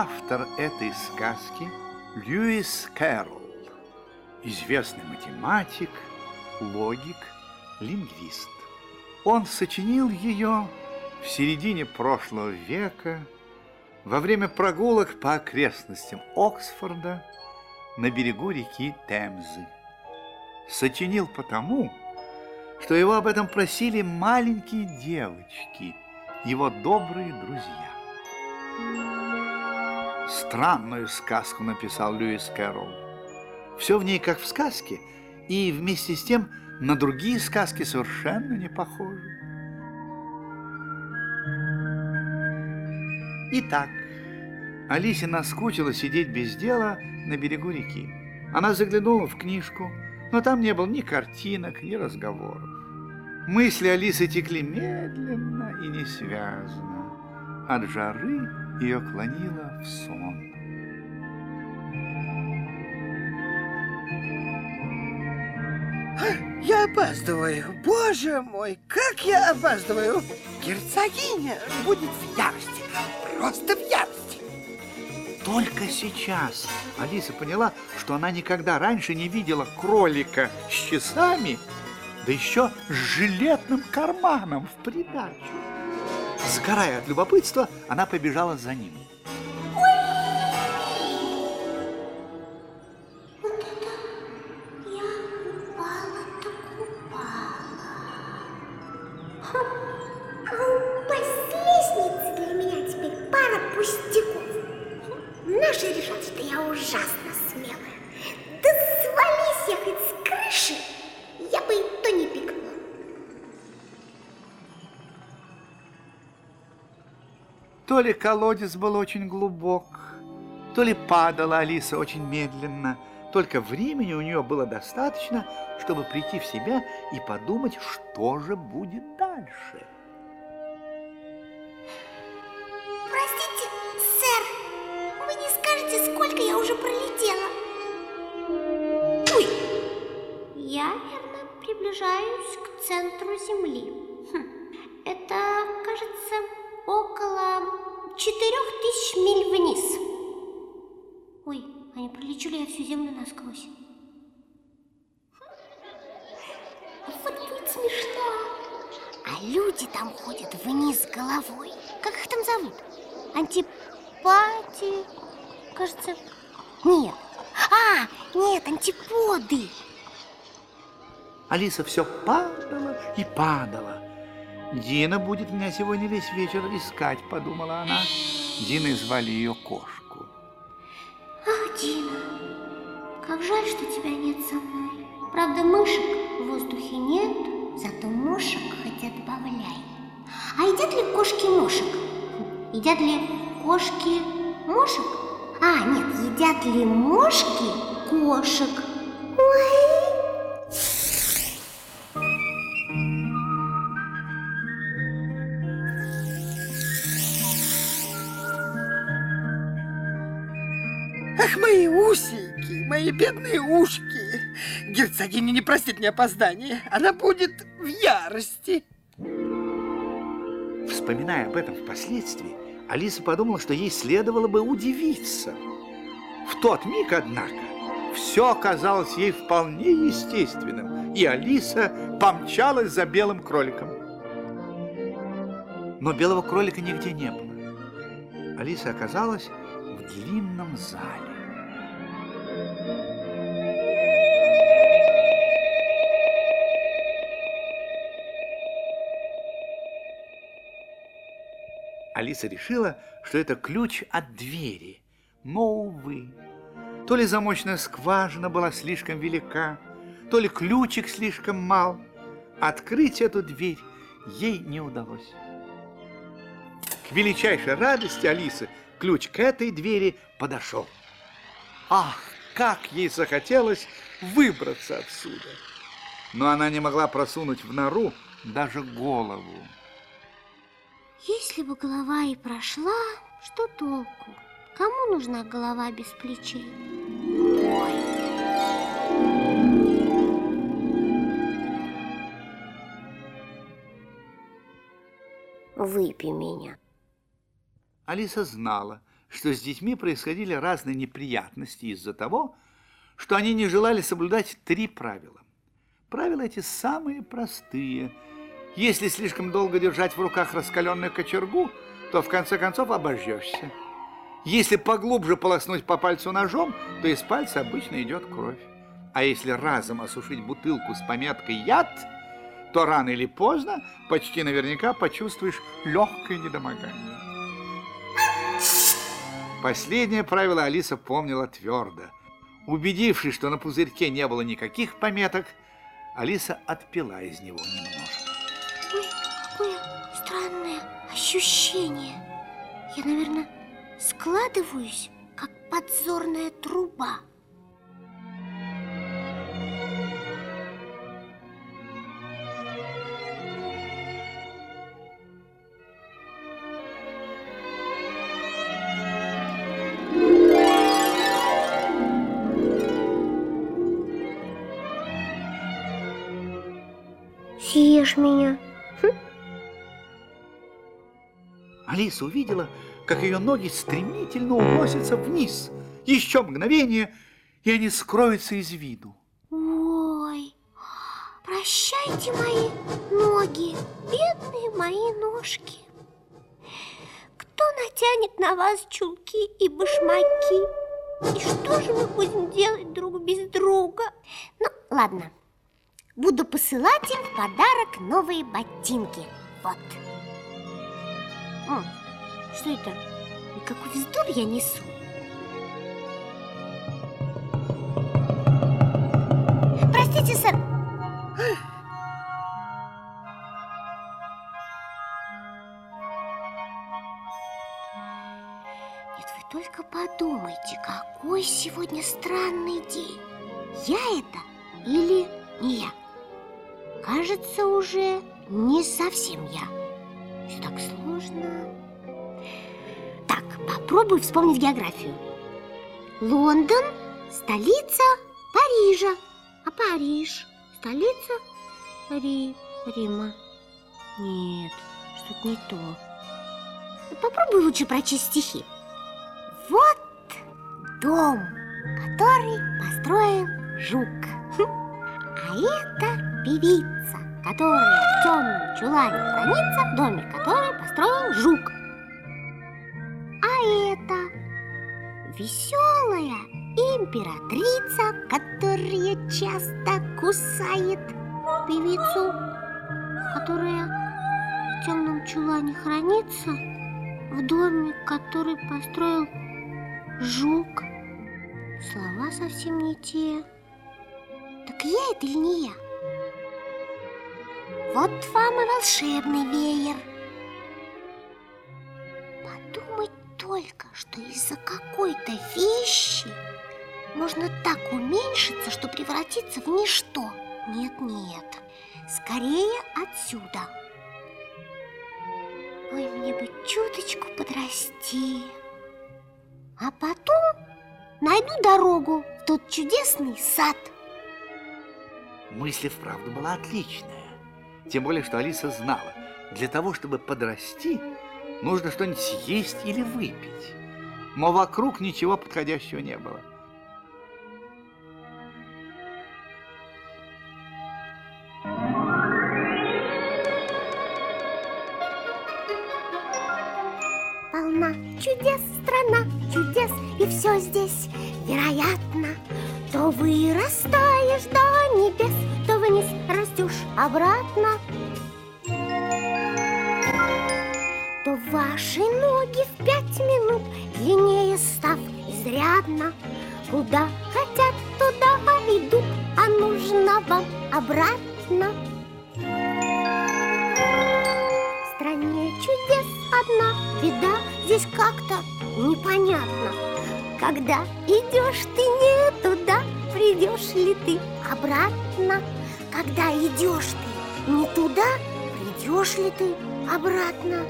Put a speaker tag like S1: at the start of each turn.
S1: Автор этой сказки Льюис Кэрролл, известный математик, логик, лингвист. Он сочинил ее в середине прошлого века во время прогулок по окрестностям Оксфорда на берегу реки Темзы. Сочинил потому, что его об этом просили маленькие девочки, его добрые друзья. Странную сказку написал Льюис Кэрролл. Все в ней как в сказке, и вместе с тем на другие сказки совершенно не похожи. Итак, Алисе наскучило сидеть без дела на берегу реки. Она заглянула в книжку, но там не было ни картинок, ни разговоров. Мысли Алисы текли медленно и несвязно. От жары ее клонило в сон.
S2: Я опаздываю. Боже мой, как я опаздываю. Герцогиня будет в ярости. Просто в ярости.
S1: Только сейчас Алиса поняла, что она никогда раньше не видела кролика с часами, да еще с жилетным карманом в придачу. Сгорая от любопытства, она побежала за ним.
S3: То
S1: ли колодец был очень глубок, то ли падала Алиса очень медленно. Только времени у нее было достаточно, чтобы прийти в себя и подумать, что же будет дальше.
S3: Простите, сэр, вы не скажете, сколько я уже пролетела? Ой! Я, верно, приближаюсь к центру Земли. Миль вниз. Ой, а не пролечу ли я всю Землю насквозь? Вот будет смешно. А люди там ходят вниз головой. Как их там зовут? Антипати, кажется. Нет. А, нет, антиподы.
S1: Алиса все падала и падала. Дина будет меня сегодня весь вечер искать, подумала она. Диной звали ее кошку.
S3: Ах, Дина, как жаль, что тебя нет со мной. Правда, мышек в воздухе нет, зато мошек хотя добавляй. А едят ли кошки мошек? Едят ли кошки мошек? А, нет, едят ли мошки кошек? Ой!
S2: Ах, мои усики, мои бедные ушки. Герцогиня не простит мне опоздание. Она будет в ярости.
S1: Вспоминая об этом впоследствии, Алиса подумала, что ей следовало бы удивиться. В тот миг, однако, все оказалось ей вполне естественным, и Алиса помчалась за белым кроликом. Но белого кролика нигде не было. Алиса оказалась в длинном зале. Алиса решила, что это ключ от двери. Но, увы, то ли замочная скважина была слишком велика, то ли ключик слишком мал. Открыть эту дверь ей не удалось. К величайшей радости Алисы ключ к этой двери подошел. Ах, как ей захотелось выбраться отсюда! Но она не могла просунуть в нору даже голову.
S3: Если бы голова и прошла, что толку? Кому нужна голова без плечей? Выпей меня.
S1: Алиса знала, что с детьми происходили разные неприятности из-за того, что они не желали соблюдать три правила. Правила эти самые простые. Если слишком долго держать в руках раскаленную кочергу, то в конце концов обожжешься. Если поглубже полоснуть по пальцу ножом, то из пальца обычно идет кровь. А если разом осушить бутылку с пометкой «яд», то рано или поздно почти наверняка почувствуешь легкое недомогание. Последнее правило Алиса помнила твердо. Убедившись, что на пузырьке не было никаких пометок, Алиса отпила из него немножко.
S3: Ощущение. Я, наверное, складываюсь, как подзорная труба. Съешь меня.
S1: Алиса увидела, как ее ноги стремительно уносятся вниз. Еще мгновение, и они скроются из виду.
S3: Ой, прощайте мои ноги, бедные мои ножки. Кто натянет на вас чулки и башмаки? И что же мы будем делать друг без друга? Ну, ладно, буду посылать им в подарок новые ботинки. Вот. М, что это? Какой вздор я несу? Простите, сэр. Нет, вы только подумайте, какой сегодня странный день. Я это или не я? Кажется, уже не совсем я. Все так попробую вспомнить географию. Лондон – столица Парижа. А Париж – столица Ри... Рима. Нет, что-то не то. Попробуй лучше прочесть стихи. Вот дом, который построил жук. А это певица, которая в темном чулане хранится в доме, который построил жук. А это веселая императрица, которая часто кусает певицу, которая в темном чулане хранится в доме, который построил жук. Слова совсем не те. Так я это или не я? Вот вам и волшебный веер. Что из-за какой-то вещи можно так уменьшиться, что превратиться в ничто. Нет-нет, скорее отсюда. Ой, мне бы чуточку подрасти. А потом найду дорогу в тот чудесный сад.
S1: Мысль вправду была отличная. Тем более, что Алиса знала, для того, чтобы подрасти, нужно что-нибудь съесть или выпить. Но вокруг ничего подходящего не было.
S3: Полна чудес страна, чудес, и все здесь вероятно. То вырастаешь до небес, то вниз растешь обратно. Ваши ноги в пять минут длиннее став изрядно. Куда хотят, туда идут, а нужно вам обратно. В стране чудес одна беда, здесь как-то непонятно. Когда идешь ты не туда, придешь ли ты обратно? Когда идешь ты не туда, придешь ли ты обратно?